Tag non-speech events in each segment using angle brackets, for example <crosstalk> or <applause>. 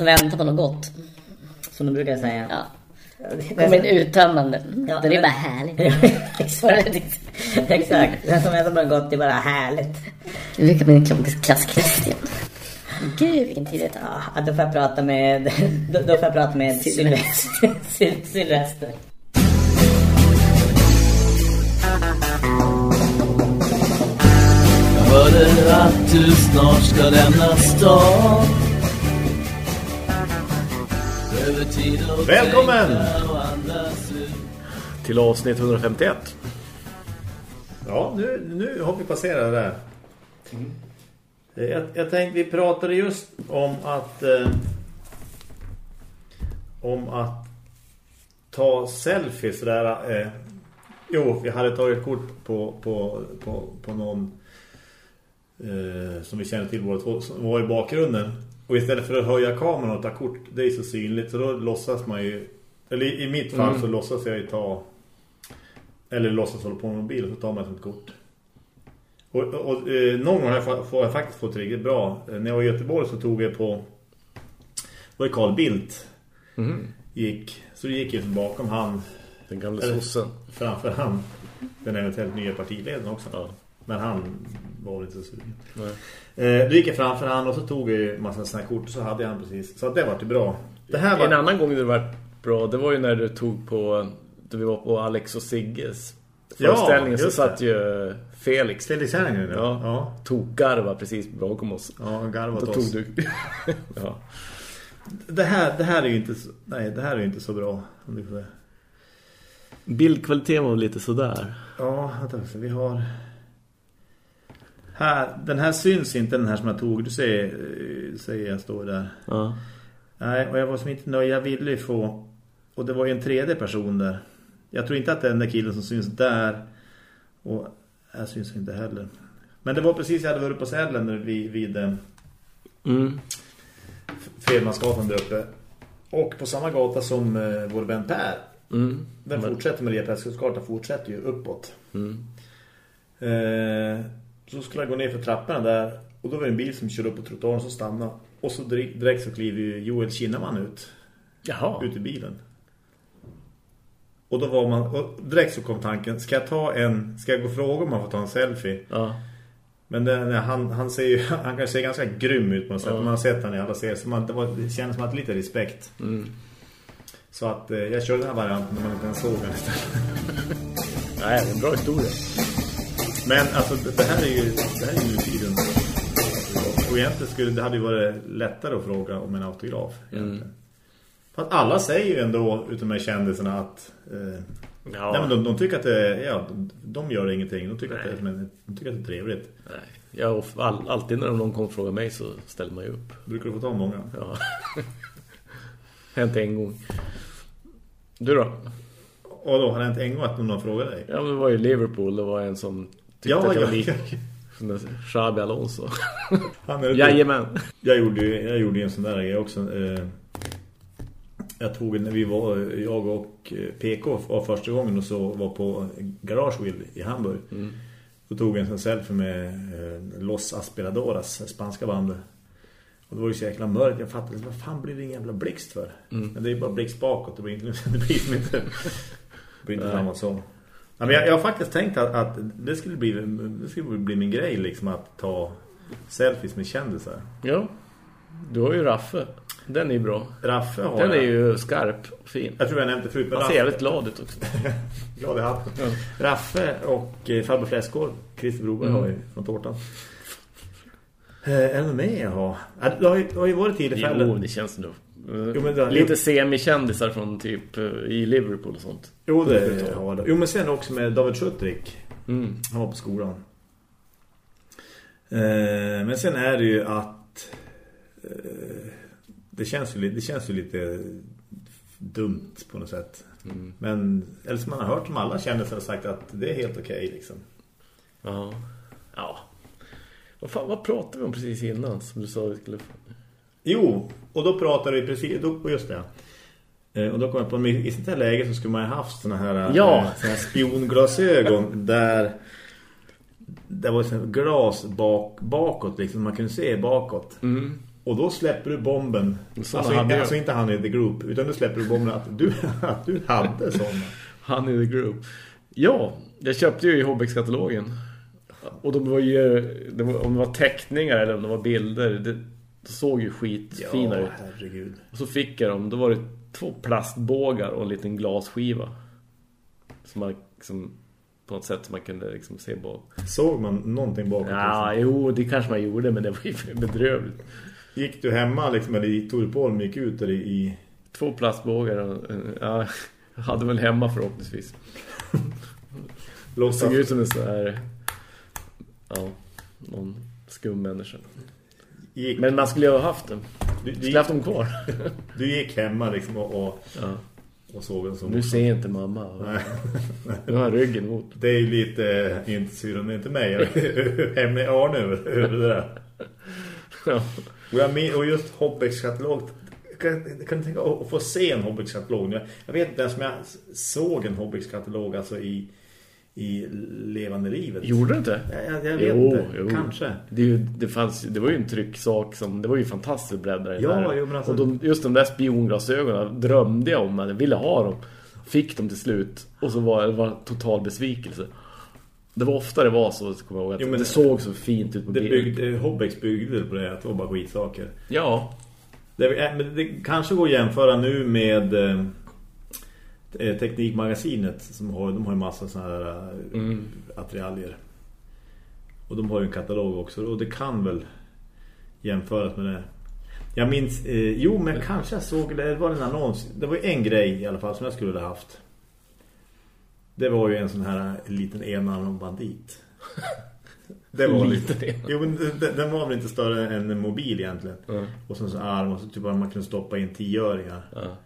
Så vänta på något gott. Som du brukar säga. Ja. Det kommer ett uttömmande. Ja, det är men- bara härligt. <laughs> Exakt. Exakt. Den som väntar på något gott, det är bara härligt. Nu jag min klassknäst igen. Gud vilken tid det tar. Ja, då får jag prata med... Då, då får jag prata med Sylvester. Syl- <laughs> Sylvester. Jag hörde att du snart ska lämna stan Välkommen! Till avsnitt 151. Ja, nu, nu har vi passerat det där. Eh, Jag, jag tänkte, vi pratade just om att eh, om att ta selfies sådär. Eh, jo, vi hade tagit kort på, på, på, på någon eh, som vi känner till båda två, som var i bakgrunden. Och istället för att höja kameran och ta kort, det är så synligt, så då låtsas man ju, eller i, mitt fall så låtsas jag ju ta eller låtsas hålla på med mobil och så tar man ett kort. Och, och, och eh, någon gång har jag, får jag faktiskt fått riktigt bra. Eh, När jag var i Göteborg så tog jag på var det Carl Bildt gick. Så gick jag bakom han Den gamla sossen. framför han den eventuellt nya partiledaren också. Ja. Men han var väl inte så sugen. Eh, då gick jag framför han och så tog jag en massa här kort och så hade jag han precis. Så att det var det bra. Det här var... En annan gång det var bra, det var ju när du tog på... Då vi var på Alex och Sigges Ja, föreställningen så satt ju Felix. Felix Herngren, ja. Ja. Ja, Tokgarva precis bakom oss. ja garvat Då oss. tog du... <laughs> ja. Det här, det här är ju inte så, nej, det här är inte så bra. Bildkvaliteten var lite sådär. Ja, vänta, vi har... Här, den här syns inte, den här som jag tog. Du ser, eh, säger jag står där. Ja. Nej, och jag var som inte nöjd. Jag ville ju få... Och det var ju en tredje person där. Jag tror inte att det är den där killen som syns där. Och här syns inte heller. Men det var precis jag hade varit på Sälen vid, vid eh, Mm. Fredmansgatan där uppe. Och på samma gata som eh, vår vän Per. Mm. Den fortsätter med Repräskutsgatan fortsätter ju uppåt. Mm. Eh, så skulle jag gå ner för trapporna där och då var det en bil som körde upp på trottoaren som stannade. Och så direkt, direkt så kliver ju Joel Kinnaman ut, Jaha. ut i bilen. Och då var man, och direkt så kom tanken, ska jag ta en, ska jag gå och fråga om man får ta en selfie? Ja. Men det, nej, han, han ser ju, <laughs> han kan se ganska grym ut på något sätt. Ja. Man har sett han i alla serier, så man, det, var, det kändes som att lite respekt. Mm. Så att eh, jag körde den här varianten när man inte ens såg den istället. <laughs> Nej, det är en bra historia. Men alltså det, här är ju det här är ju tiden. Och egentligen skulle det hade ju varit lättare att fråga om en autograf egentligen. För att alla säger ju ändå utom med kändisarna att eh, Ja. nej, men de, de tycker att det ja, de, gör ingenting. De tycker, att det, men, de tycker att det är trevligt. Nej. Jag, all, alltid när någon kommer och frågar mig så ställer man ju upp. Brukar du få ta många? Ja. <laughs> Hänt en gång. Du då? Och då har det hänt en gång att någon har frågat dig. Ja, men det var ju Liverpool. Det var en som tyckte Ja, att jag ja, var lik Xabi Alonso. <laughs> Han är Jajamän. Jag gjorde ju jag gjorde ju en sån där grej också. Eh, jag tog när vi var jag och eh, PK var första gången och så var på Garagewheel i Hamburg. Då tog jag en sån selfie med eh, Los Aspiradoras, spanska bandet. Och det var ju så jäkla mörkt. Jag fattade, vad fan blir det en jävla blixt för? Men det är bara blixt bakåt. Det blir inte, <laughs> det blir inte, det blir inte <laughs> samma så. Ja, men jag, jag har faktiskt tänkt att, att det, skulle bli, det skulle bli min grej liksom att ta selfies med kändisar. Ja. Du har ju Raffe. Den är ju bra. Raffe har Den är jag. ju skarp och fin. Jag tror jag nämnde förut. Han ser jävligt glad ut också. <laughs> Glad i hatten. Raffe och eh, farbror Fläskgård, Christer Broberg Mm. har ju från tårtan. Eh, är det med jag har? Ja, Det har ju, det har ju varit tillfällen. Jo, det känns nog. Jo, men det- Lite semi-kändisar från typ eh, i Liverpool och sånt. Jo, det har det. Jo, men sen också med David Schuttrik. Mm. Han var på skolan. Eh, men sen är det ju att eh, det, känns ju, det känns ju lite dumt på något sätt. Mm. Men, eller som man har hört som alla känner sig har sagt att det är helt okej liksom. Ja. Ja. Vad, fan, vad pratade vi om precis innan som du sa vi skulle... Jo, och då pratade vi precis, då, just det. Eh, Och då kom jag på, i sånt här läge så skulle man ju haft såna här, Ja. eh, såna här spionglasögon där det var sån glas bak, bakåt liksom, man kunde se bakåt. Mm. Och då släpper du bomben. Såna Alltså, inte, alltså inte han i The Group. Utan du släpper du bomben att du, <laughs> att du hade sådana. Han i the group. Ja, jag köpte ju i Hobbex-katalogen. Och de var ju, det var, om det var teckningar eller om det var bilder, det, det såg ju skitfina Ja, ut. herregud. Och så fick jag dem, då var det två plastbågar och en liten glasskiva. Som man liksom, på något sätt som man kunde liksom se på. Såg man någonting bakåt? Ja, jo, det kanske man gjorde, men det var ju <laughs> bedrövligt. Gick du hemma liksom, eller tog du på dem gick ut där i... i... Två plastbågar och, eh, ja, jag hade väl hemma förhoppningsvis. Det Låtsas, såg ut som en sån här, ja, någon skum människa. Gick, Men man skulle ju ha haft dem. du, du, Skulle gick, haft dem kvar. <laughs> du gick hemma liksom och, och, Ja. och såg en sån. Nu ser inte mamma. <laughs> Nej. Nu har ryggen mot. Det är ju lite, eh, inte syren, inte mig. I Arne över, det där. Ja. Och, jag och just Hobbex katalog kan, kan du tänka att få se en Hobbex katalog jag, jag vet inte ens om jag såg en Hobbex katalog alltså i, i levande livet. Gjorde du inte? Jag, jag, vet Jo, inte, jo. kanske. Det, ju, det, fanns, det var ju en trycksak som, det var ju fantastiskt bläddra i Ja, jo, men alltså- Och de, just de där spionglasögonen drömde jag om, jag ville ha dem. Fick dem till slut och så var det var total besvikelse. Det var ofta det var så, så kommer jag ihåg, att Jo, men det det- såg så fint ut på Det byggde, Hobbex byggde på det att det var bara skitsaker. Ja, Det, är- men det kanske går att jämföra nu med eh, eh, Teknikmagasinet som har, de har ju massa sådana här eh, Mm. attiraljer. Och de har ju en katalog också och det kan väl jämföras med det. Jag minns, eh, jo men kanske jag såg, det var en annons, det var ju en grej i alla fall som jag skulle ha haft. Det var ju en sån här liten enarmad bandit. <laughs> Det var lite. Jo men den, var väl inte större än en mobil egentligen. Ja. Och sen så arm och så typ bara man kunde stoppa in tioöringar. ja.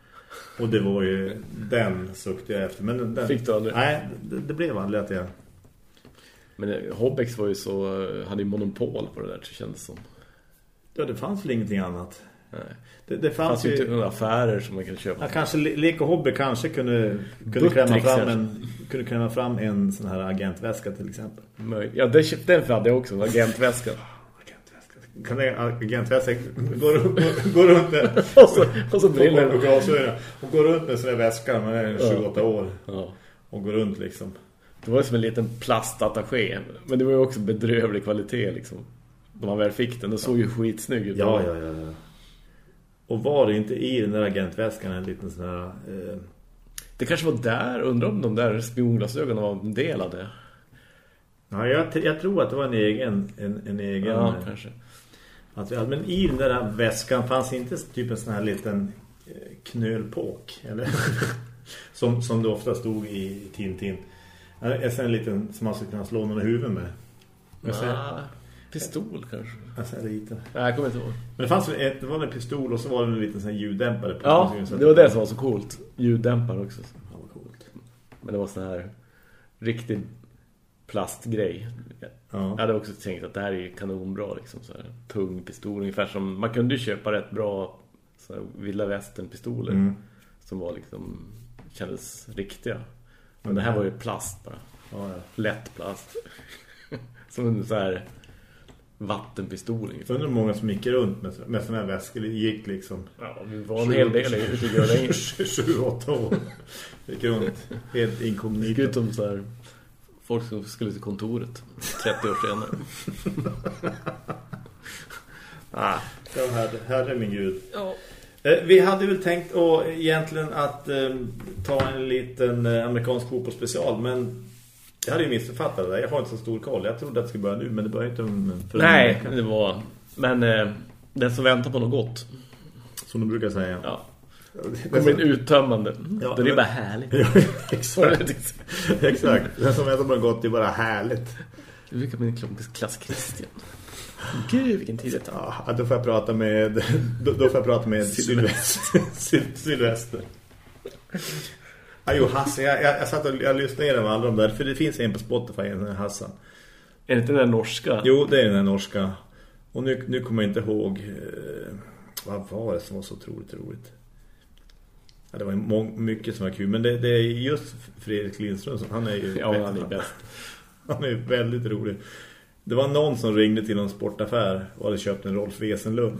Och det var ju den suktade jag efter. Men den, Fick du aldrig? Nej, det, det blev aldrig att jag... Men eh, Hobbex var ju så, hade ju monopol på det där, så kändes som. Ja, det fanns väl ingenting annat. Nej. Det, det fanns, fanns ju inte några affärer som man kunde köpa. Ja, kanske Le- Lek och Hobby kanske kunde, kunde, klämma fram en, kunde klämma fram en sån här agentväska till exempel. Ja, den hade jag också, en agentväska. Kan det agentväska gå, gå, gå runt med <laughs> och så, och så och, briller. och, glasögon och gå runt med sån där väska man är 28 år Ja. och gå runt liksom. Det var ju som en liten plastattaché. Men det var ju också bedrövlig kvalitet liksom. När man väl fick den, den såg ju skitsnygg ut. Ja, ja, ja, ja. Och var det inte i den där agentväskan en liten sån här... Eh, Det kanske var där, undrar om de där spionglasögonen var en del av det. ja, jag, jag tror att det var en egen... En, en egen Ja, kanske. Material. Men i den där väskan fanns inte typ en sån här liten eh, knölpåk. Eller? <laughs> som, som det ofta stod i Tintin. En sån här liten som man skulle kunna slå någon i huvudet med. Ah, pistol kanske. alltså, liten. Nej, jag kommer inte ihåg. Men det fanns ett, det var en pistol och så var det en liten sån här ljuddämpare på. Ja, Så att- det var det som var så coolt. Ljuddämpare också. Ja, vad coolt. Men det var sån här riktig plastgrej. Ja. Jag hade också tänkt att det här är kanonbra liksom, så här, tung pistol ungefär som man kunde ju köpa rätt bra så här, vilda västern pistoler Mm. som var liksom kändes riktiga. Men det här var ju plast bara. Ja, ja. Lätt plast. <laughs> som en så här vattenpistol Så ungefär. undrar många som gick runt med, med såna här väskor. Gick liksom Ja, vi var en hel del ute i Grönlängen. <laughs> 28 år. Gick runt helt Det gick inkognito. ut så här folk som skulle till kontoret 30 år senare. <laughs> ah. Ja, herre, herre min gud. Ja. Eh, Vi hade väl tänkt å, egentligen att eh, ta en liten eh, amerikansk fotbollsspecial, men jag hade ju missförfattat det. Jag har inte så stor koll. Jag trodde att det skulle börja nu, men det börjar inte om för Nej, det var... Men eh, den som väntar på något gott. Som de brukar säga. Ja. Kommer in uttömmande. Ja, det är men- bara härligt. Ja, <laughs> exakt. <laughs> exakt. Den som på något gott det är bara härligt. Brukar bli en klass- Christian. Gud, vilken tid det tar. Ja, då får jag prata med då, då får jag prata med Sylvester. Syl- <laughs> Sylvester. Ja, jo, Hasse, jag, jag, jag satt och jag lyssnade igenom alla de där, för det finns en på Spotify, en här Hassan. Är det inte den där norska? Jo, det är den här norska. Och nu, nu kommer jag inte ihåg eh, vad var det som var så otroligt roligt. Ja, det var må- mycket som var kul, men det, det är just Fredrik Lindström som han är ju <laughs> Ja, han är bäst. Han är väldigt rolig. Det var någon som ringde till någon sportaffär och hade köpt en Rolf Wesenlund.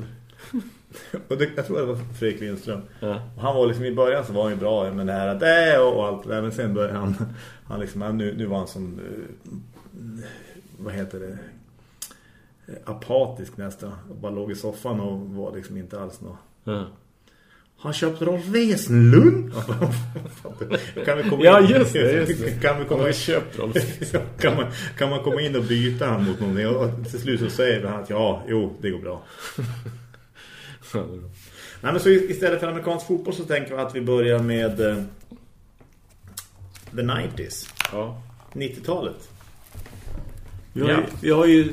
<laughs> Och det, jag tror det var Fredrik Lindström. Ja. Och han var liksom i början så var han ju bra med det här det och allt det där. Men sen började han, <laughs> han liksom, han, nu, nu var han som, eh, vad heter det, Eh, apatisk nästan. Och bara låg i soffan och var liksom inte alls något. Ja. Han köpt Rolf Wesenlund? <laughs> kan vi komma in? Ja, just det, just det. <laughs> Kan vi komma in? köpt Rolf. <laughs> kan, man, kan man komma in och byta han mot någonting? Och till slut så säger han att ja, jo, det går bra. Nej, men så istället för amerikansk fotboll så tänker vi att vi börjar med eh, the 90s. Ja. 90-talet. Vi har, Ja. ju, vi har ju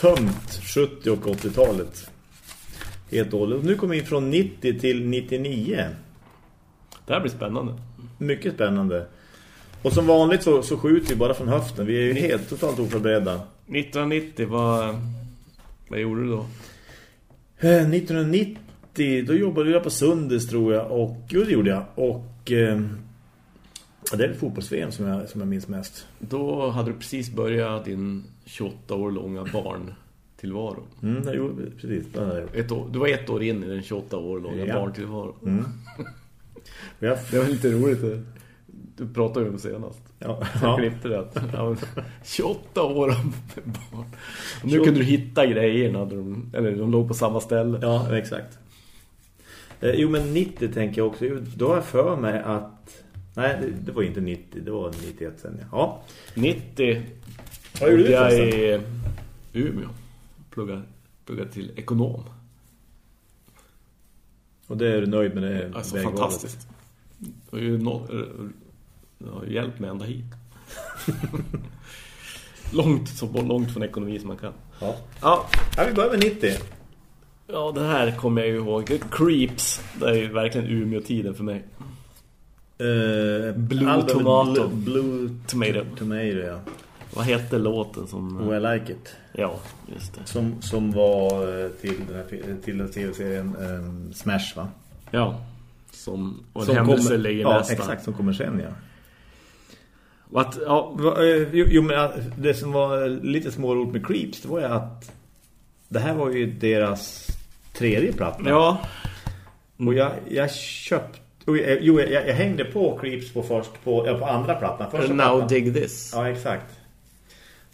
tömt 70- och 80-talet. Helt och hållet. Nu kommer vi från 90 till 99. Det här blir spännande. Mycket spännande. Och som vanligt så, så skjuter vi bara från höften. Vi är ju helt totalt oförberedda. 1990, vad, vad gjorde du då? Eh, 1990, då jobbade jag på Sundes tror jag. Och, jo, det gjorde jag. Och eh, det är fotbolls som jag, som jag minns mest. Då hade du precis börjat din 28 år långa barn tillvaro. Mm, gjorde, precis. Ett år, du var ett år in i den 28 år långa Ja. barn tillvaro. Och <laughs> jag, Det var lite roligt. det. Du pratade ju om senast. ja, <laughs> Jag ja. klippte det. att- Ja, men 28 år av barn. Och nu kunde du hitta grejerna. De, eller de låg på samma ställe. Ja, exakt. Eh, jo, men 90 tänker jag också. Jo, Då har jag för mig att... Nej, det, var inte 90. Det var 91 sen. Ja. 90 Vad gjorde du jag i Umeå. Pluggade, pluggade till ekonom. Och det är du nöjd med det Alltså vägvalet? fantastiskt. Det har ju nå- det har ju hjälpt mig ända hit. <laughs> långt, så långt från ekonomi som man kan. Ja. Ja, ja, vi börjar med 90. ja det här kommer jag ju ihåg. Creeps. Det är ju verkligen Umeå-tiden för mig. Eh, Blue Tomato. Blue, Blue Tomato. Tomato, ja. Vad hette låten som... Oh, I like it. Ja, just det. Som, som var eh, till den här till den tv-serien um, Smash, va? Ja. Som... Och en Som händelse kommer- ligger ja, nästa. exakt, som kommer sen, ja. Och att, ja, eh, Jo, jo, men det som var lite småroligt med Creeps, det var ju att det här var ju deras tredje platta. ja. Och jag, jag köpte... jag- Jo, jag, jag hängde på Creeps på först på, på andra plattan. Första Now plattan. dig this. Ja, exakt.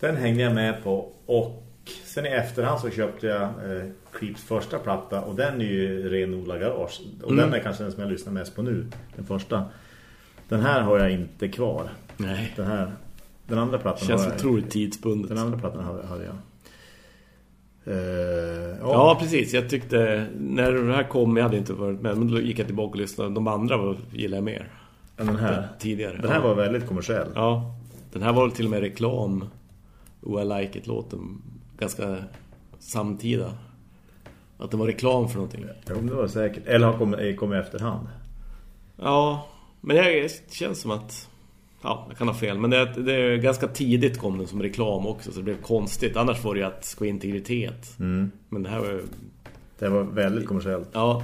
Den hängde jag med på. Och sen i efterhand så köpte jag eh, Creeps första platta. Och den är ju renodlad garage. Och Mm. den är kanske den som jag lyssnar mest på nu. Den första. Den här har jag inte kvar. Nej. Den här... Den andra plattan Känns har jag. otroligt tidsbundet. Den andra plattan hade, jag. Eh, Ja, precis. Jag tyckte, när det här kom, jag hade inte varit med, men då gick jag tillbaka och lyssnade. De andra var, gillade jag mer. den här. Tidigare. Den här ja. var väldigt kommersiell. Ja, den här var till och med reklam. Oh, I like it-låten. Ganska samtida. Att det var reklam för någonting. Jo, det var säkert. Eller har kommit, kommit i efterhand. Ja, men jag, det känns som att... Ja, jag kan ha fel. Men det, är- det ganska tidigt kom den som reklam också. Så det blev konstigt. Annars var det ju att ska integritet. Mm. Men det här var ju... Det var väldigt kommersiellt. Ja,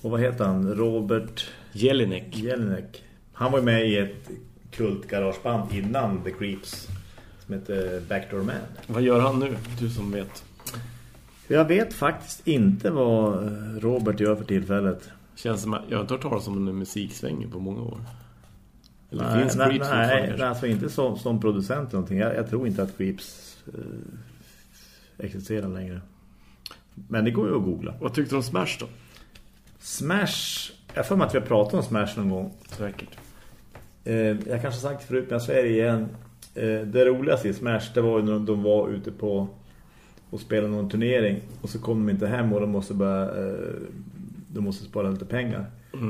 Och vad heter han? Robert Jelinek. Jelinek. Han var med i ett kultgarageband innan The Creeps. Som heter Backdoor Man. Vad gör han nu? Du som vet. Jag vet faktiskt inte vad eh, Robert gör för tillfället. Känns som att jag har inte hört talas om en musiksväng på många år. Eller Nej, finns nej, nej, nej, alltså inte som, som producent eller någonting. Jag, jag tror inte att Creeps eh, existerar längre. Men det går ju att googla. Vad tyckte du om Smash då? Smash, jag får mig att vi har pratat om Smash någon gång. Säkert. Eh, jag kanske sagt förut, men jag säger det igen. Eh, det roligaste i Smash, det var ju när de var ute på och spelade någon turnering. Och så kom de inte hem och de måste börja, eh, de måste spara lite pengar.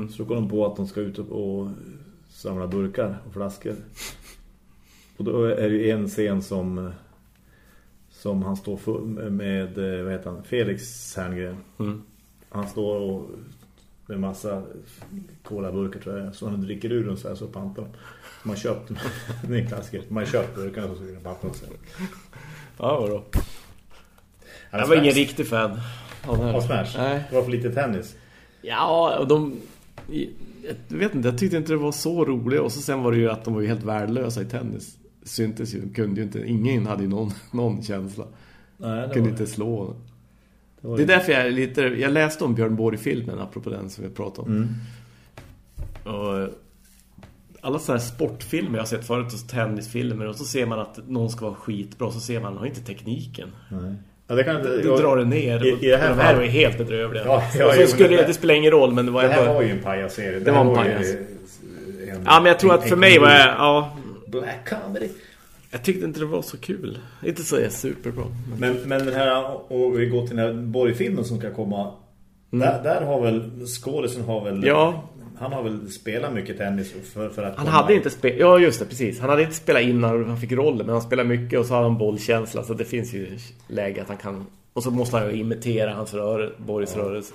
Så då kom de på att de ska ut och, samla burkar och flaskor. Och då är det ju en scen som som han står med, vad heter han, Felix Herngren. Mm. Han står och med massa colaburkar tror jag. Så han dricker ur dem så här så pantar de. Man köpt <laughs> det är en klassiker. Man köpt burkarna så ska pantar de sig. Ja, vadå? Ja, Jag var ingen riktig fan av Smash. Nej. Det var för lite tennis. Ja, och de... Jag vet inte, jag tyckte inte det var så roligt. Och så sen var det ju att de var ju helt värdelösa i tennis. Syntes ju, de kunde ju inte... Ingen hade ju någon, någon känsla. Nej, kunde inte slå. Var Det är därför jag är lite... Jag läste om Björn Borg-filmen, apropå den som vi pratade om. Mm. Och eh, alla sådana här sportfilmer jag har sett förut, och tennisfilmer, och så ser man att någon ska vara skitbra, så ser man, han har inte tekniken. Nej. Ja, det kan inte... Du drar det ner. I, i det här de här var ju helt bedrövliga. Ja, ja, så jo, skulle, det, det- det spelar ingen roll, men det var Det här var ju en pajasserie. Det var en pajas. en- Ja, men jag tror att för mig var jag... Ja, Black comedy. Jag tyckte inte det var så kul. Inte så superbra. Men, men den här, och vi går till den här Borg-filmen som ska komma. Där, där har väl, skådisen har väl... Mm. Ja. Han har väl spelat mycket tennis för, för att Han komma- hade inte spelat... Ja, just det, precis. Han hade inte spelat innan han fick rollen, men han spelade mycket och så hade han bollkänsla. Så det finns ju läge att han kan... Och så måste han ju imitera hans rörelse, Boris rörelse.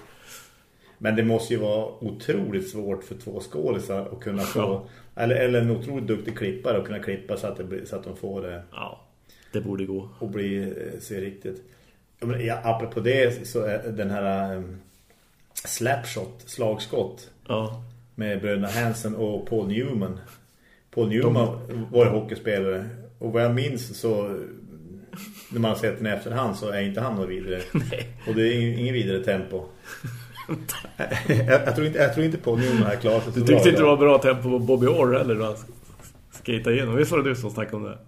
Men det måste ju vara otroligt svårt för två skådisar att kunna få... Ja. Eller, eller en otroligt duktig klippare att kunna klippa så att, det så att de får det Ja, det borde gå. och bli, eh, se riktigt. Ja, men, ja, apropå det så är den här um, slapshot, slagskott Ja. med bröderna Hansen och Paul Newman. Paul Newman var ju hockeyspelare och vad jag minns så när man har sett den i efterhand så är inte han någon vidare. <laughs> Och det är ingen vidare tempo. <laughs> jag, jag, tror inte, jag tror inte Paul Newman är klar Du bra tyckte inte det var bra tempo på Bobby Orr eller då skejtade igenom. Visst var det du som snackade om det?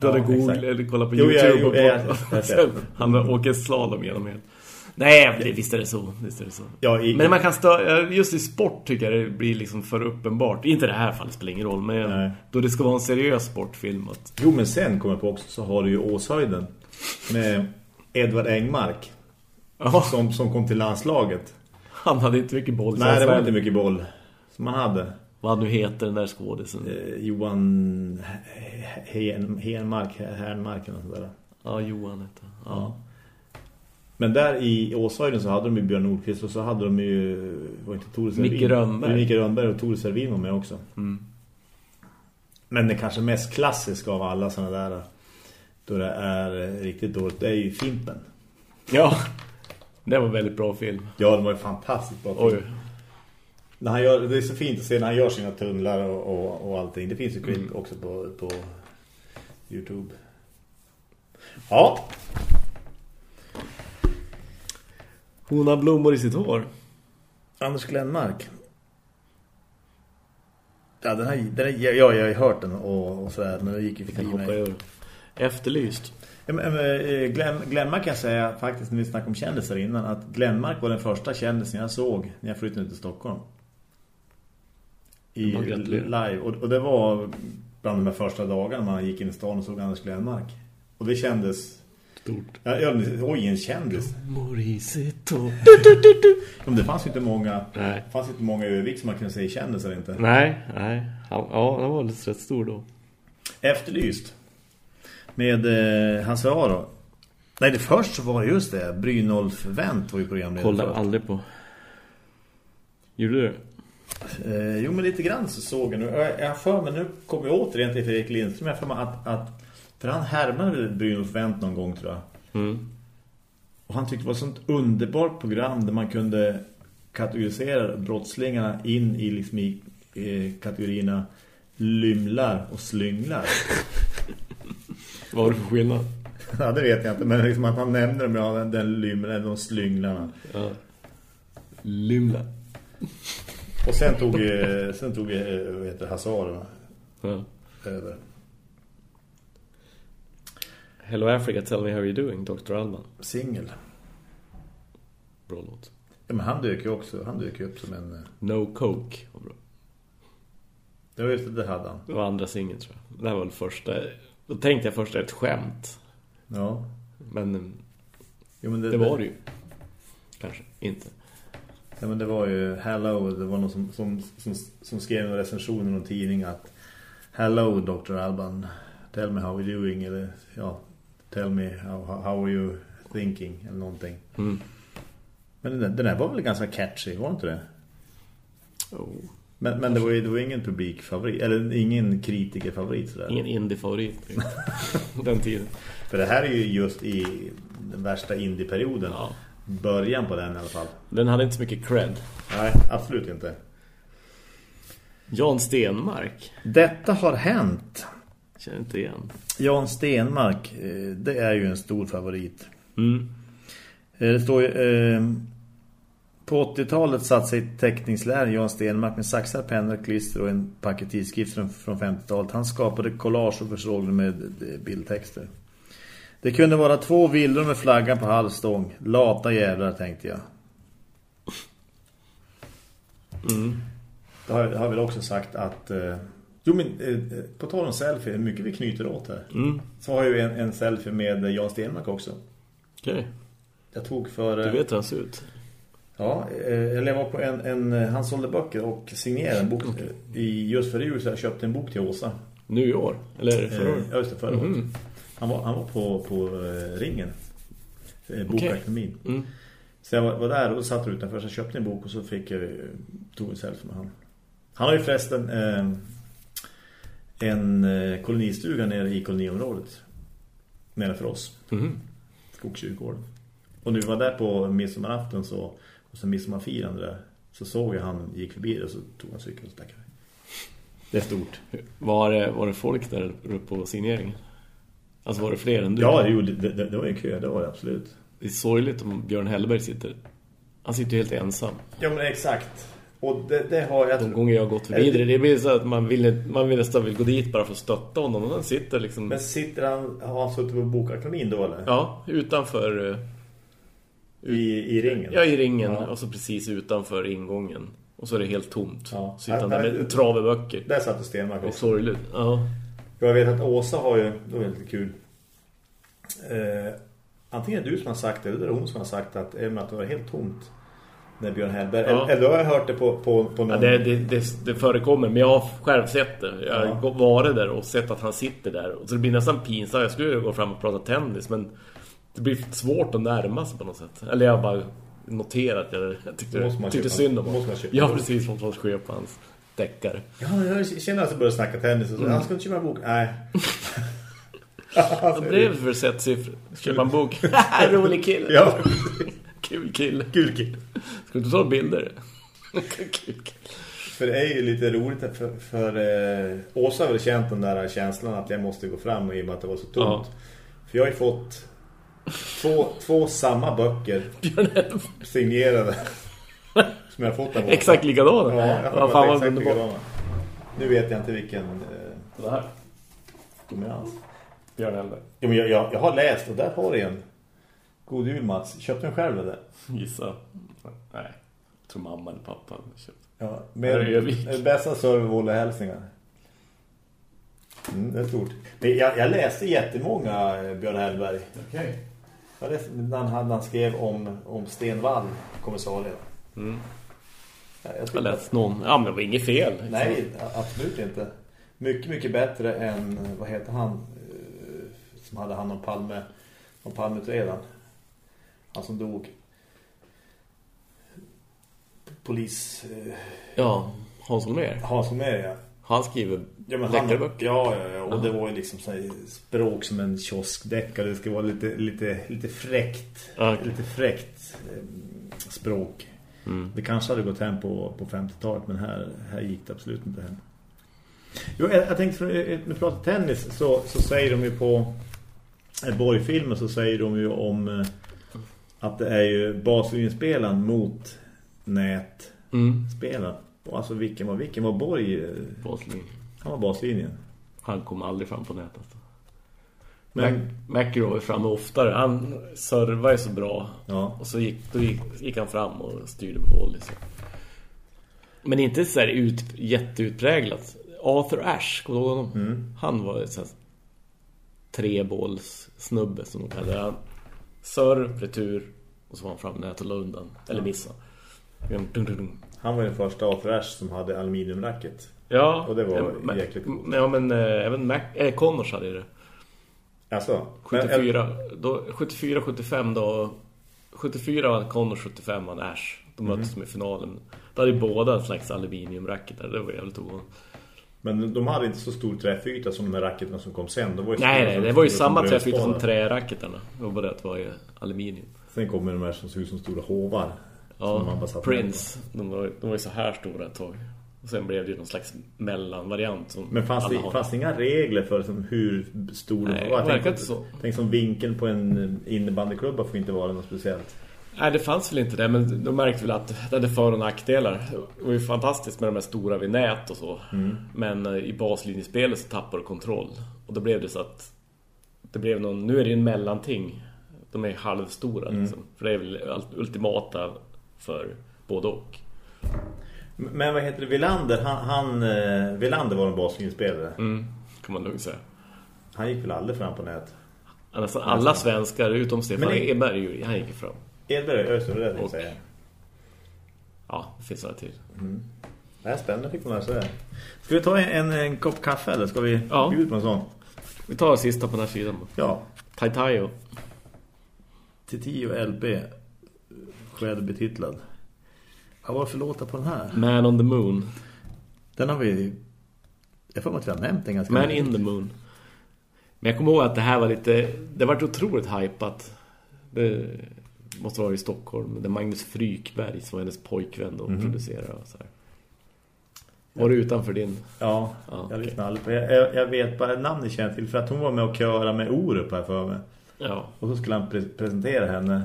Du hade Ja, googlat exakt. eller kollat på Jo, YouTube jag- jo, jag- på, jag- han åker slalom genom helt. Nej, det- visst är det så. Visst är det så. Ja, i- men man kan stå, just i sport tycker jag det blir liksom för uppenbart. Inte det här fallet spelar ingen roll, men Nej. då det ska vara en seriös sportfilm. Att, Jo, men sen kommer jag på också så har du ju Åshöjden med Edvard Engmark ja, som, som kom till landslaget. han hade inte mycket boll. Nej, det var inte mycket boll som han hade. Vad nu heter den där skådisen. Eh, Johan Hen- Henmark, Hernmark eller sånt där. Ja, Johan hette han. ja. Men där i Åshöjden så hade de ju Björn Nordqvist och så hade de ju var inte Tore Servin. Micke Rönnberg. Micke Rönnberg och Tore Servin var med också. Mm. Men det kanske mest klassiska av alla sådana där då det är riktigt dåligt, det är ju Fimpen. Ja, det var en väldigt bra film. Ja, det var ju fantastiskt bra. Oj. När han gör, det är så fint att se när han gör sina tunnlar och, och, och allting. Det finns ju klipp Mm. också på, på Youtube. Ja, Hon har blommor i sitt hår. Anders Glenmark. Ja, den här, den här, ja, jag har ju hört den och, och sådär, men det gick ju förbi mig. över. Efterlyst. Eh, Glenn, Glenmark kan jag säga faktiskt när vi snackade om kändisar innan att Glenmark var den första kändisen jag såg när jag flyttade till Stockholm. I live. Och, och det var bland de första dagarna man gick in i stan och såg Anders Glenmark. Och det kändes... Stort. Ja, ja, oj, en kändis. Men det fanns ju inte många... Nej. Det fanns inte många övervikt som man kunde säga kändisar inte. Nej, nej. Ja, han var lite rätt stor då. Efterlyst. Med eh, Hasse Aro. Nej, det först var det just det. Brynolf Wendt var ju programledare. Kolla först. aldrig på. Gjorde du? Eh, jo, men lite grann så såg jag nu. Jag, jag för mig, nu kommer jag återigen till Fredrik Lindström. Jag för mig att, att för han härmade Brynolf Wendt någon gång tror jag. Mm. Och han tyckte det var ett sånt underbart program där man kunde kategorisera brottslingarna in i, liksom i eh, kategorierna lymlar och slynglar. <laughs> Vad var det för skillnad? <laughs> ja, det vet jag inte. Men liksom att han nämnde dem, ja, den, lymlen, de slynglarna. Ja. Lymla. Och sen tog, eh, sen tog eh, vad heter Hazard Ja. över. Hello Africa, tell me how you're doing, Dr. Alban. Singel. Bra låt. Ja, men han dök ju också, han dök ju upp som en... eh, No Coke var bra. Det var just det, det hade han. Det var andra singeln tror jag. Det här var väl första. Då tänkte jag först ett skämt. Ja. Men Jo, men det, det var det ju. Kanske inte. Ja, men det var ju Hello, det var någon som, som, som, som skrev en recension i någon tidning att Hello Dr. Alban, tell me how you're doing eller ja, tell me how, how are you thinking eller någonting. Mm. Men den, den här var väl ganska catchy, var inte det? Oh. Men, men det var ju det var ingen publikfavorit, eller ingen kritikerfavorit sådär. Ingen indie-favorit. <laughs> Den tiden. För det här är ju just i den värsta indie-perioden. Ja. Början på den i alla fall. Den hade inte så mycket cred. Nej, absolut inte. Jan Stenmark. Detta har hänt. Känner inte igen. Jan Stenmark, eh, det är ju en stor favorit. Mm. Eh, Det står ju... På 80-talet satt sig teckningsläraren Jan Stenmark med saxar, pennor, klister och en paket tidskrifter från 50-talet. Han skapade collage och försåg med eh, bildtexter. Det kunde vara två villor med flaggan på halvstång. Lata jävlar, tänkte jag. Det har, har väl också sagt att... Eh, jo, men eh, på tal om selfie, hur mycket vi knyter åt här. Mm. Så har jag ju en, en selfie med Jan Stenmark också. Okej. Jag tog för... Du vet hur han ser ut. Ja, eh, eller jag var på en, en... eh, Han sålde böcker och signerade en bok. eh, I, just för det så jag köpte en bok till Åsa. Nu i år? Eller förra Eh, året? Ja, just det, förra året. Mhm. Han var, han var på, på eh, ringen. Eh, Bokakademin. Mm. Så jag var, var där och satt utanför så jag köpte en bok och så fick jag, eh, tog en selfie med han. Han har ju förresten eh, en eh, kolonistuga nere i koloniområdet. Nere för oss. Mhm. Skogskyrkogården. Och nu var där på midsommarafton så, och så midsommarfirande där, så såg jag han gick förbi och så tog han cykeln och stack. Det är stort. Var det, var det folk där uppe på signeringen? Alltså var det fler än du? Ja, jo, det, det, det var en kö, det var det absolut. Det är sorgligt om Björn Hellberg sitter. Han sitter ju helt ensam. Ja, men exakt. Och det, det har jag... De gånger jag har gått förbi det, det blir så att man vill, man vill nästan vill gå dit bara för att stötta honom. Och han sitter liksom... Men sitter han, har han suttit på bokakademin då eller? Ja, utanför... I, I ringen? Ja, i ringen. Ja. Och så precis utanför ingången. Och så är det helt tomt. Ja. Ja, med det- trave böcker. Där satt det Stenmark också. sorgligt. Ja. Jag vet att Åsa har ju, det var lite kul. Eh, antingen är det du som har sagt det, eller hon som har sagt att, att det var helt tomt när Björn Hellberg. Ja. Eller, har jag hört det på, på, på någon... Ja, det, det, det, det förekommer, men jag har själv sett det. Jag har Ja. varit där och sett att han sitter där. Och så det blir nästan pinsamt. Jag skulle gå fram och prata tennis, men det blir svårt att närma sig på något sätt. Eller jag bara noterat. Jag tyckte, måste man tyckte synd om honom. Ja, precis. Måste köpa hans deckare. Ja, jag känner att jag börjar snacka tennis och så, han ska inte köpa en bok. Nej. Blev <laughs> det för sättsiffror? Köpa en bok. <laughs> Rolig kille. Ja, <laughs> Kul kille. kul kille. Ska du inte ta bilder? Kul kille. För det är ju lite roligt för, för eh, Åsa har väl känt den där känslan att jag måste gå fram i och med att det var så tomt. Ja. För jag har ju fått två, två samma böcker signerade som jag har fått av. Exakt likadana. Ja, jag fan vad exakt likadana. Nu vet jag inte vilken eh, Det här. dominans. Björn Hellberg. Jo, men jag, jag, jag har läst och där har du en. God jul Mats. Köpte den själv eller? Gissa. Nej. Jag tror mamma eller pappa hade köpt. Ja, med bästa servervåld och hälsningar. Mm, det är stort. Men jag, jag läste jättemånga eh, Björn Hellberg. Okej. Jag läste när han, han skrev om, om Stenvall, kommissarie. Mm. Ja, jag Jag läst någon. Ja, men det var inget fel. liksom. Nej, absolut inte. Mycket, mycket bättre än, vad heter han, eh, som hade hand om Palme, om Palmeutredaren. Han som dog. Polis, eh, Ja, Hans Holmér. Hans Holmér, ja. Han skriver Ja, men han, ja, ja, ja, och det var ju liksom så språk som en kioskdeckare. Det ska vara lite, lite, lite fräckt. Ja, okej. Lite fräckt eh, språk. Mm. Det kanske hade gått hem på, på 50-talet, men här, här gick det absolut inte hem. Jo, jag, jag tänkte, eh, när vi pratar tennis så, så säger de ju på eh, Borg-filmen så säger de ju om att det är ju baslinjespelaren mot nätspelaren. Mm. Alltså vilken var vilken var Borg? Basling. Han var baslinjen. Han kom aldrig fram på nätet. Men- Men McEnroe är framme oftare. Han servar ju så bra. Ja. Och så gick, då gick, gick han fram och styrde på volley. så. Men inte så här ut, jätteutpräglat. Arthur Ashe, kommer du ihåg honom? Mm. Han var så här trebolls snubbe som de kallade han. Serv, retur och så var han fram nät och la undan. Eller missa. Dung, dung, dung. Han var ju den första Arthur Ashe som hade aluminiumracket. Ja, Och det var men, jäkligt coolt. Ja, men äh, även Mac, äh, Connors hade det. Alltså, men- 74, då, 74, 75 då 74 vann Connors, 75 vann Ash. De Mhm. möttes de i finalen. Då hade ju båda en slags aluminiumracket där. Det var jävligt ovanligt. Men de hade inte så stor träffyta som de här racketerna som kom sen. De var ju Nej, nej, det var ju samma träffyta som träracketerna. Det var bara det att det var ju aluminium. Sen kommer de här som ser ut som stora hovar. Som man bara Ja, Prince. De var, de var ju så här stora ett tag. Och sen blev det ju någon slags mellanvariant som Men fanns det, fanns det inga regler för som hur stor Nej, den var? Tänk, inte så. tänk som vinkeln på en innebandyklubba får inte vara något speciellt. Nej, det fanns väl inte det, men de märkte väl att det hade för- och nackdelar. Det var ju fantastiskt med de här stora vid nät och så. Men eh, i baslinjespelet så tappade du kontroll. Och då blev det så att det blev någon, nu är det ju en mellanting. De är halvstora liksom. För det är väl ultimata för både och. Men vad heter det? Villander, han, han eh, Villander var en baslinjespelare. Mm, kan man lugnt säga. Han gick väl aldrig fram på nät. Nästan alla svenskar utom Stefan Men ju- han gick fram. Edberg Öster, det det säga. Ja, det finns några till. Det här är spännande, fick man lära sig. Ska vi ta en, en, kopp kaffe eller ska vi Ja. bjuda på en sån? Vi tar sista på den här sidan. Ja. Taitayo. T10 LB självbetitlad. Vad var det för låtar på den här? Man on the moon. Den har vi... Jag får att vi har nämnt den ganska Man mycket. in the moon. Men jag kommer ihåg att det här var lite... Det var otroligt hypat. Det måste vara i Stockholm. Där Magnus Frykberg som var hennes pojkvän och producerade. Och så här. Var du utanför din? Ja, Ja, jag okej. lyssnar aldrig på jag, jag, jag vet bara namnet känner till för att hon var med och köra med Orup här för mig. Ja. Och så skulle han pre presentera henne.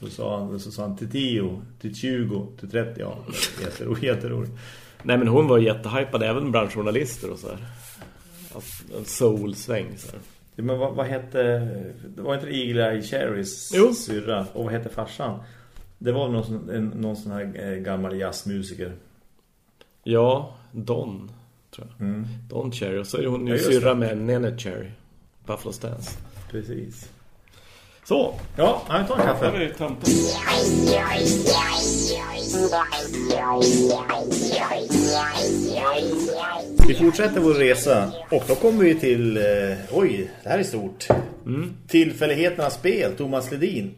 Då sa han, så sa han till 10, till 20, till 30. Ja, jättero, jätteroligt. Nej men hon var jättehypad även bland journalister och så här. Alltså, En soul-sväng så här. Ja, Men vad, vad hette... Det var inte det Eagle Eye Cherries Jo. syrra. Och vad hette farsan? Det var någon, sån- en, någon sån här eh, gammal jazzmusiker. Ja, Don tror jag. Mm. Don Cherry. Och så är hon Ja, ju just syrra med Nene Cherry. Buffalo Stance. Precis. Så, Ja, vi tar en kaffe. vi tömt Vi fortsätter vår resa. Och då kommer vi till... Eh, oj, det här är stort. Mm. Tillfälligheternas spel, Thomas Ledin.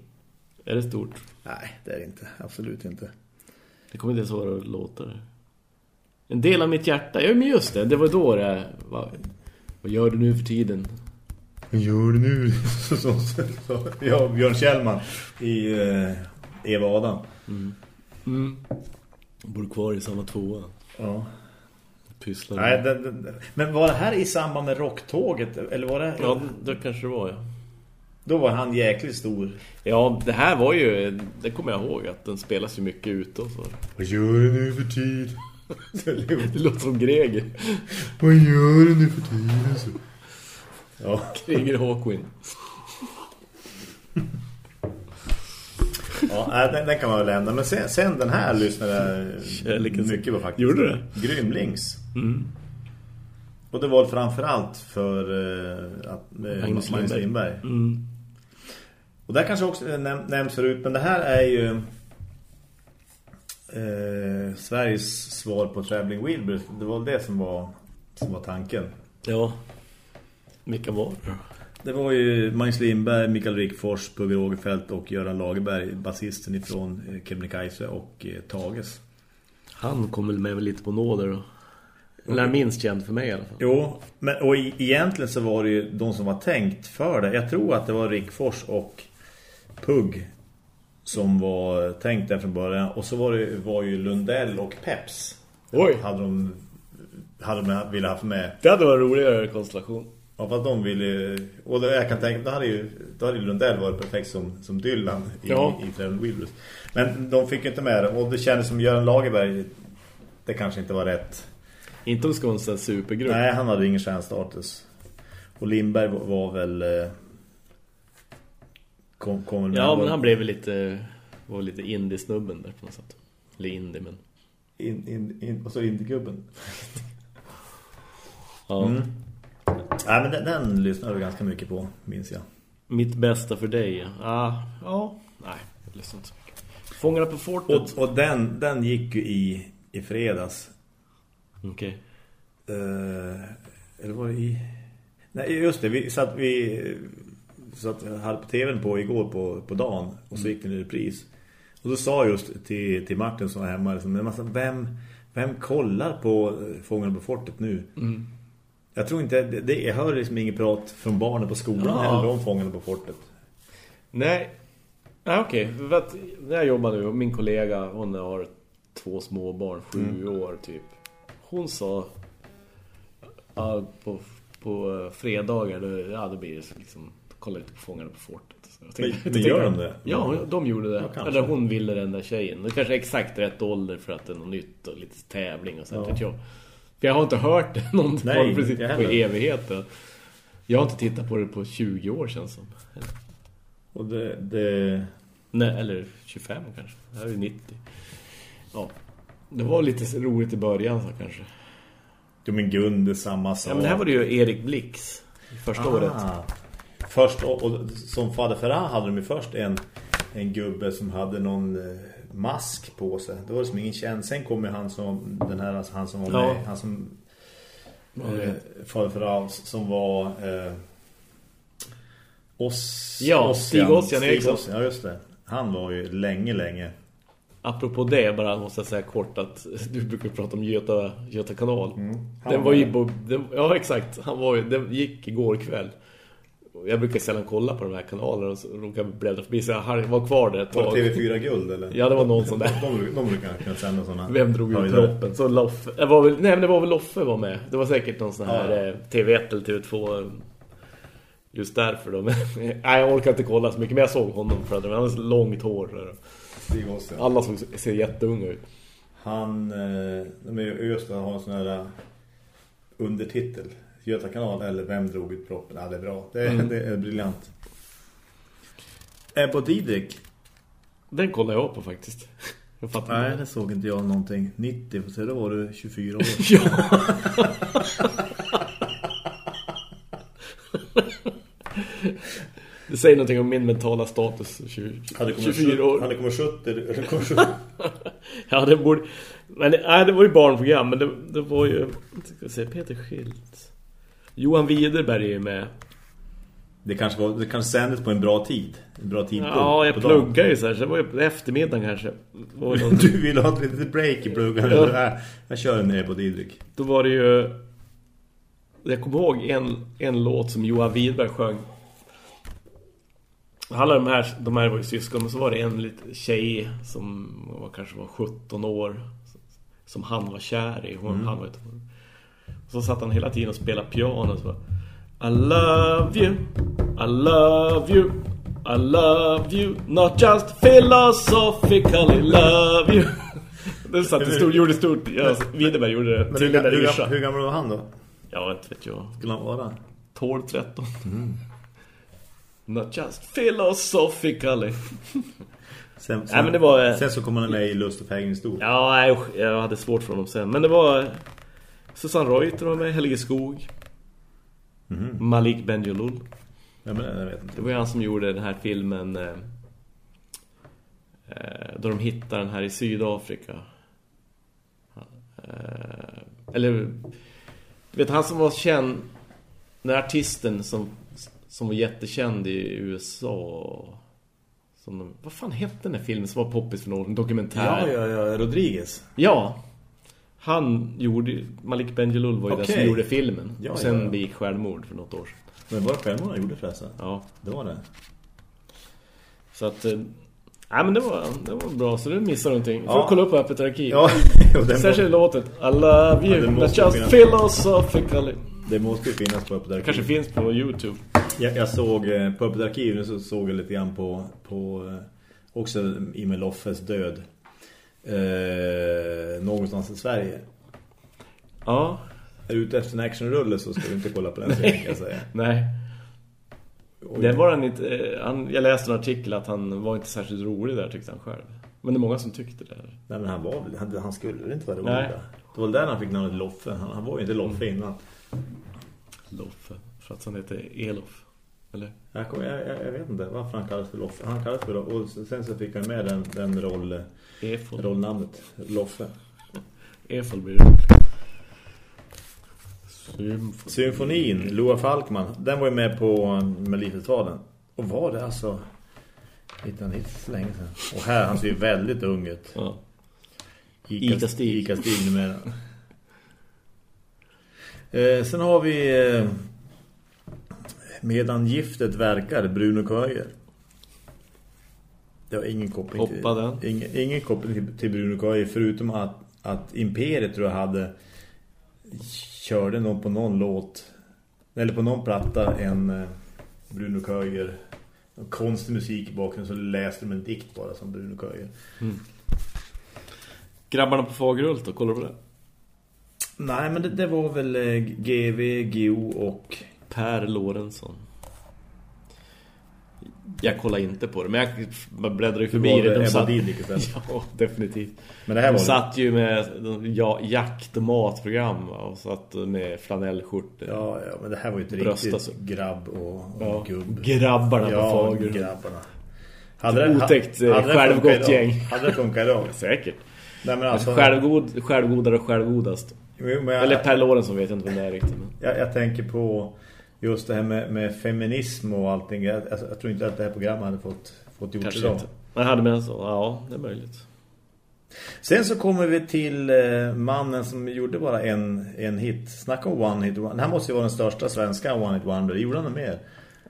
Är det stort? Nej, det är det inte. Absolut inte. Det kommer inte ens vara att låta det. En del av mitt hjärta. Ja, men just det. Det var då det... Vad, vad gör du nu för tiden? Gör nu? <laughs> så, så, så, ja, Björn Kjellman i eh, Eva Adam. Mm. Bor kvar i samma tvåa. Ja. Pysslar. Nej, det, det, men var det här i samband med rocktåget? Eller var det... Ja, det kanske det var, ja. Då var han jäkligt stor. Ja, det här var ju... Det kommer jag ihåg att den spelas ju mycket ute och så. Vad gör du nu för tid? <laughs> Det låter som Greger. Vad gör du nu för tid? Så. Ja. Greger Hawkwind. Ja, den, den kan man väl lämna. Men sen, sen den här lyssnade jag mycket på faktiskt. Gjorde du Grymlings. Mm. Och det var framförallt för eh, att, eh, Magnus Lindberg. Lindberg. Mm. Och där kanske också näm nämnts förut, men det här är ju eh, Sveriges svar på Traveling Wilburys. Det var det som var, som var tanken. Ja. Vilka var det? Det var ju Magnus Lindberg, Mikael Rickfors, Pugger Ågerfeldt och Göran Lagerberg, basisten ifrån eh, Kebnekaise och eh, Tages. Han kom väl med lite på nåder då. Eller minst känd för mig i alla fall. Jo, men, och e- egentligen så var det ju de som var tänkt för det. Jag tror att det var Rickfors och Pugg som var tänkt där från början. Och så var det var ju Lundell och Peps. Oj. Hade de, hade de ville haft med. Det hade varit roligare konstellation. Ja, fast de ville... Och då, jag kan tänka, då hade ju, då hade ju Lundell varit perfekt som, som Dylan i, Ja. i Traveling Wilburys. Men de fick ju inte med det. Och det kändes som Göran Lagerberg, det kanske inte var rätt. Inte om det här supergrupp. Nej, han hade ingen stjärnstatus. Och Lindberg var, var väl... eh, Kom, kom väl. Ja, men han blev väl lite... Var lite indie-snubben där på något sätt. Eller indie, men... In, in, in, och så Indiegubben. Ja. Mm. Nej, men den, den lyssnade jag ganska mycket på, minns jag. Mitt bästa för dig. ja. Ja. Nej, jag lyssnar inte så mycket. Fångarna på fortet. Och, och den, den gick ju i, i fredags. Okej. Eh, eller var det i... Nej, just det. Vi satt, vi satt, hade på tvn på igår på, på dagen. Och så gick den i repris. Och då sa just till, till Martin som var hemma. Liksom, men alltså, vem, vem kollar på eh, Fångarna på fortet nu? Mm. Jag tror inte... Det, det, jag hör liksom inget prat från barnen på skolan Ja. eller om Fångarna på fortet. Nej. Nej, okej. När jag jobbar nu och min kollega, hon har två små barn, sju år typ. hon sa ja, på, på eh, fredagar då, ja, då blir det så liksom kolla lite på Fångarna på fortet. Så jag tänkte- Men- men gör de det? Ja, de gjorde det. Ja. Eller hon ville den där tjejen. Det kanske är exakt rätt ålder för att det är något nytt och lite tävling och sånt. Ja. vet jag. För jag har inte hört det <laughs> någon Nej, precis på heller. evigheter. Jag har inte tittat på det på 20 år känns som. Och det, det... Nej, eller 25 kanske. Det här är ju 90. Ja. Det var lite roligt i början så kanske. Jo, men Gun, det är samma sak. Ja, men här var det ju Erik Blix första året. Ah. Först, och, och som Fader Ferrah hade de ju först en, en gubbe som hade någon eh, mask på sig. Det var som ingen känd. Sen kom ju han som, den här, alltså han som var Ja. med, han som eh, Ferrah som var eh, Oss, Ja, Ossian. Stig Ossian. Ossian, Ja, just det. Han var ju länge, länge. Apropå det bara måste jag säga kort att du brukar prata om Göta, Göta kanal. Han Den var ju på, den, ja exakt, han var ju, den gick igår kväll. Jag brukar sällan kolla på de här kanalerna och så råkar bläddra förbi så jag var kvar där ett Var tag. det TV4 Guld eller? Ja, det var någon sån där. De, de, de brukar kunna sända sådana. Vem drog ut höjdare. proppen? Så Loffe, det var väl, nej men det var väl Loffe var med. Det var säkert någon sån här Ja. eh, TV1 eller TV2 just därför då. Men, <laughs> nej, jag orkar inte kolla så mycket men jag såg honom för att han hade så långt hår. Alla såg, ser jätteunga ut. Han, eh, de är ju Östad har en sån här eh, undertitel. Göta kanal eller Vem drog ut proppen? Ja, det är bra. Det, är- Mm. det är briljant. Ebba Didrik? Den kollar jag på faktiskt. Jag fattar Nej, det såg inte jag någonting. 90, så då var du 24 år. <laughs> Ja. Det säger någonting om min mentala status 20, Hade kommit 24 år. Hade kommit 70. eller kommit 70. <laughs> Ja, det borde... Men nej, det var ju barnprogram, men det, det var ju... Ska jag säga, Peter Schilt. Johan Widerberg är ju med. Det kanske, var, det kanske sändes på en bra tid. En bra tidpunkt. Ja, jag på pluggar ju så här, så det var ju på eftermiddagen kanske. <laughs> Du vill ha ett litet break i pluggan. Ja. Ja. Jag kör en Ebba Didrik. då var det ju... Jag kommer ihåg en, en låt som Johan Widerberg sjöng. Alla de här, de här var ju syskon, men så var det en liten tjej som var, kanske var 17 år. Som han var kär i. Hon, han var ett, så satt han hela tiden och spelade piano och så I love you, I love you, I love you, not just philosophically love you. <laughs> Det satt det stort, gjorde stort, ja, Widerberg gjorde det Men hur, hur, hur gammal var han då? Ja, inte vet jag. Skulle han vara? 12, 13. Not just philosophically. Sen, sen, Nej, men det var, sen så kom han med i Lust och fägningsstor. Ja, nej, usch, jag hade svårt för honom sen. Men det var Susanne Reuter var med, Helge Skog. Malik Benjelloul. Ja, men jag vet inte. Det var ju han som gjorde den här filmen eh, eh, då de hittar den här i Sydafrika. Eh, eller vet han som var känd den här artisten som som var jättekänd i USA som de, vad fan hette den här filmen som var poppis för någon dokumentär? Ja, ja, ja. Rodriguez. Ja. Han gjorde Malik Benjelloul var ju den som gjorde filmen Ja, och sen ja, ja. begick självmord för något år sedan. Men var det självmord han gjorde förresten? Ja. Det var det. Så att eh, Nej men det var, det var bra så du missar någonting. Får Ja. du kolla upp på Öppet Arkiv. Ja, <laughs> Särskilt må, låten I love Ja, you, den that's just finnas. philosophically. det måste ju finnas på Öppet Det arkiv. kanske finns på Youtube. Jag, jag såg eh, på Öppet arkiv så såg jag lite grann på, på eh, också i med Loffes död. Eh, någonstans i Sverige. Ja, Är du ute efter en actionrulle så ska du inte kolla på den serien kan jag säga. <laughs> nej. Det var han inte, eh, han, jag läste en artikel att han var inte särskilt rolig där tyckte han själv. Men det är många som tyckte det. Nej men han var väl, han, han skulle inte vara rolig Nej. där. Det var där han fick namnet Loffe. Han, han var ju inte Loffe innan. Loffe. För att han heter Elof. Eller? Jag, kom, jag, jag, jag vet inte varför han kallas för Loffe. Han kallas för Loffe. Och sen så fick han med den, den roll, rollnamnet Loffe. Efol blir det. Symfoni. Symfonin, Loa Falkman, den var ju med på Melodifestivalen. Och var det alltså... Hittade han hit så länge sedan. Och här, han ser ju väldigt ung ut. Ja. Ica, Ica Stig. Ica Stig numera. Eh, sen har vi eh, Medan giftet verkar, Bruno Köjer. Det har ingen koppling till, ingen, ingen koppling till, Bruno Köjer förutom att, att Imperiet tror jag hade körde någon på någon låt eller på någon platta en eh, Bruno Köiger konstig musik i bakgrunden så läste de en dikt bara som Bruno Köiger. Grabbarna på Fagerhult då, kollar du på det? Nej, men det, det var väl eh, GV, GO och... Per Lorentzon. Jag kollar inte på det, men jag bläddrar ju förbi det. det De satt... <laughs> Ja, definitivt. Men det här De var satt ju med ja, jakt- och matprogram och satt med flanellskjortor. Ja, ja, men det här var ju inte Brösta riktigt grabb och, och Ja, gubb. Grabbarna på Ja, grabbarna. Otäckt, hade det självgott funkat idag? gäng. Hade det funkat idag? <laughs> Säkert. Nej, men alltså... Självgod, självgodare och självgodast. Jo, jag, Eller Per Lorentzon vet jag inte vem det är riktigt. Men... jag, jag tänker på just det här med, med feminism och allting. Jag, jag, jag tror inte att det här programmet hade fått, fått gjort Kanske idag. inte. Men hade med så, ja, det är möjligt. Sen så kommer vi till eh, mannen som gjorde bara en, en hit. Snacka om one hit wonder. Det här måste ju vara den största svenska one hit wonder. Gjorde han mer?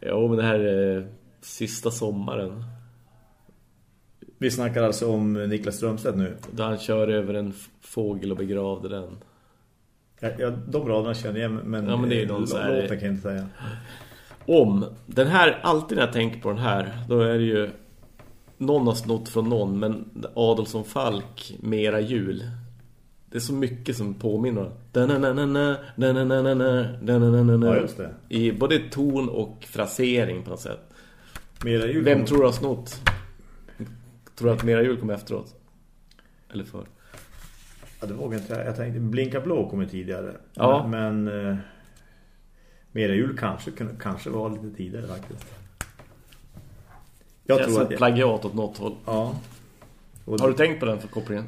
Jo, men det här är sista sommaren. Vi snackar alltså om Niklas Strömstedt nu. Då han kör över en fågel och begravde den. Ja, de raderna känner jag men, Ja, men det är eh, så lå- här- låten kan jag inte säga. Om, den här, alltid när jag tänker på den här, då är det ju någon har snott från någon, men Adolfsson Falk, Mera jul. Det är så mycket som påminner. Ja, just det. I både ton och frasering på något sätt. Mera jul Vem tror du har snott? Tror du att Mera jul kom efteråt? Eller för? Ja, det vågar inte jag. Tänkte Blinka blå kommer tidigare. Ja. Men, men eh, Mera jul kanske, kanske var lite tidigare faktiskt. Jag Känns tror att... ett plagiat åt något håll. Ja. Och Har du tänkt på den för kopplingen?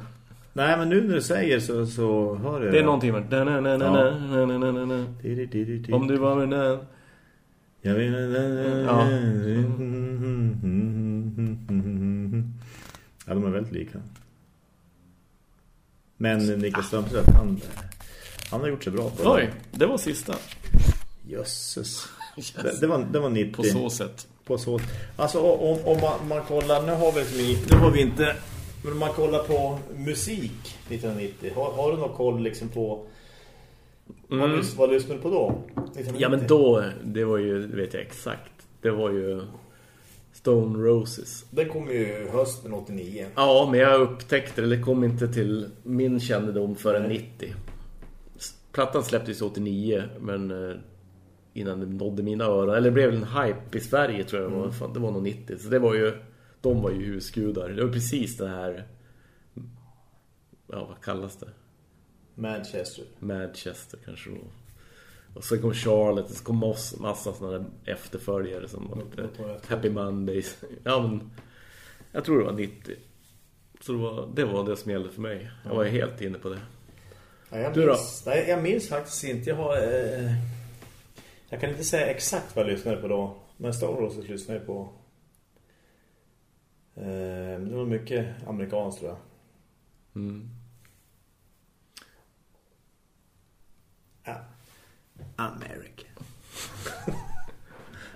Nej, men nu när du säger så, så hör jag Det är någonting med da-na-na-na-na-na-na-na. Om du var med den Jag Ja. Ja, de är väldigt lika. Men Niklas Strömstedt, han, han har gjort sig bra på det. Oj, det var sista Jösses. <laughs> Det, det, var, det var 90. På så sätt På så. Alltså om, om man, man kollar, nu har vi nu har vi inte men om man kollar på musik 1990. Har, har du någon koll liksom på vad, Mm. lys, vad lyssnar du på då? 1990? Ja men då, det var ju, vet jag exakt Det var ju Stone Roses. Den kom ju hösten 89. Ja, men jag upptäckte det, det kom inte till min kännedom förrän 90 Plattan släpptes 89 Men eh, innan det nådde mina öron. Eller det blev en hype i Sverige tror jag det var. Fan, Det var nog 90 Så det var ju, de var ju husgudar. Det var precis det här Ja, vad kallas det? Manchester. Manchester kanske då. Och så kom Charlotte, så kom massa, massa sådana efterföljare som var lite? Happy Mondays. Ja men jag tror det var 90. Så det var det, var det som gällde för mig. Jag var helt inne på det. Ja, jag, Du då? minns, nej, jag minns faktiskt inte. Jag har... Eh, jag kan inte säga exakt vad jag lyssnade på då. Men Star Roses lyssnade jag på. Eh, det var mycket amerikanskt tror jag. Mm. American. <laughs>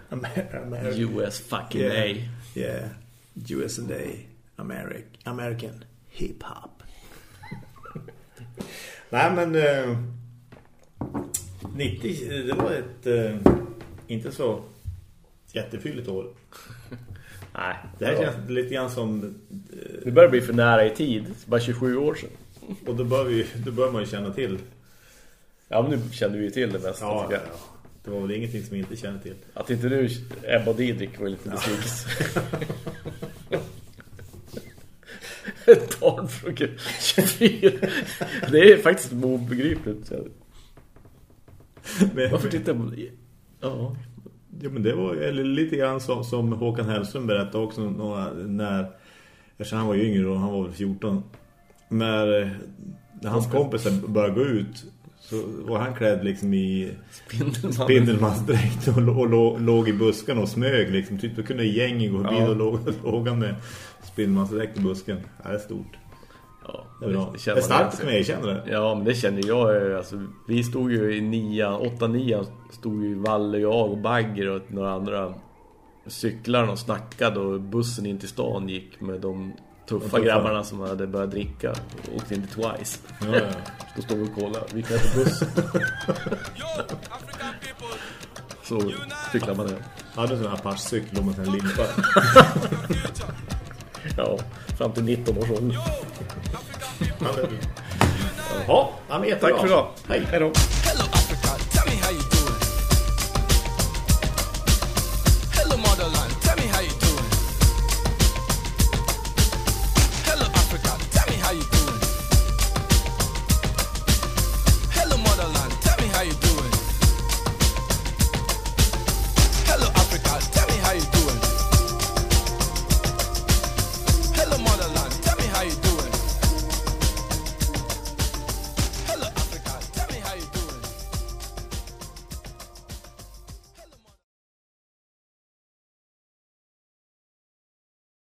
Amer American. US fucking Yeah. A. Yeah. USA. American. American hip-hop. <laughs> Nej men... Eh, 90, det var ett... Eh, inte så jättefylligt år. <laughs> Nej, Det här känns lite grann som... det börjar bli för nära i tid. Bara 27 år sedan. Och då bör, vi, då bör man ju känna till. Ja, men nu känner vi ju till det mesta. Ja, tycker ja, jag. ja. Det var väl ingenting som vi inte känner till. Att inte du, Ebba Didrik, var lite besvikelse. <laughs> Ett barn från 24. Det är faktiskt obegripligt. Men, Varför tittar det? Ja. Ja men det var eller lite grann som, som Håkan Hellström berättade också några, när eftersom han var yngre och han var väl 14 när, eh, när hans kompisar började gå ut så var han klädd liksom i spindelmansdräkt och, och lå, låg i busken och smög liksom. Typ då kunde gängen gå förbi Ja. och låg, låg med spindelmansdräkt i busken. Ja, det är stort. Ja, Det är, bra. det känner är starkt att kunna erkänna det. Ja, men det känner jag. Alltså, vi stod ju i nian, åtta nian stod ju Valle, jag och Bagger och några andra cyklarna och snackade och bussen in till stan gick med de tuffa tuffa. grabbarna som hade börjat dricka och åkte in till Twice. Ja, ja. <laughs> Då stod vi och kollade. Vi kan äta buss. <laughs> Så cyklar man ner. Hade en sån här Apache-cykel med en limpa. <laughs> Ja, fram till 19 års ålder. Jaha, ja, men. Tack för idag. Hej. Hej då.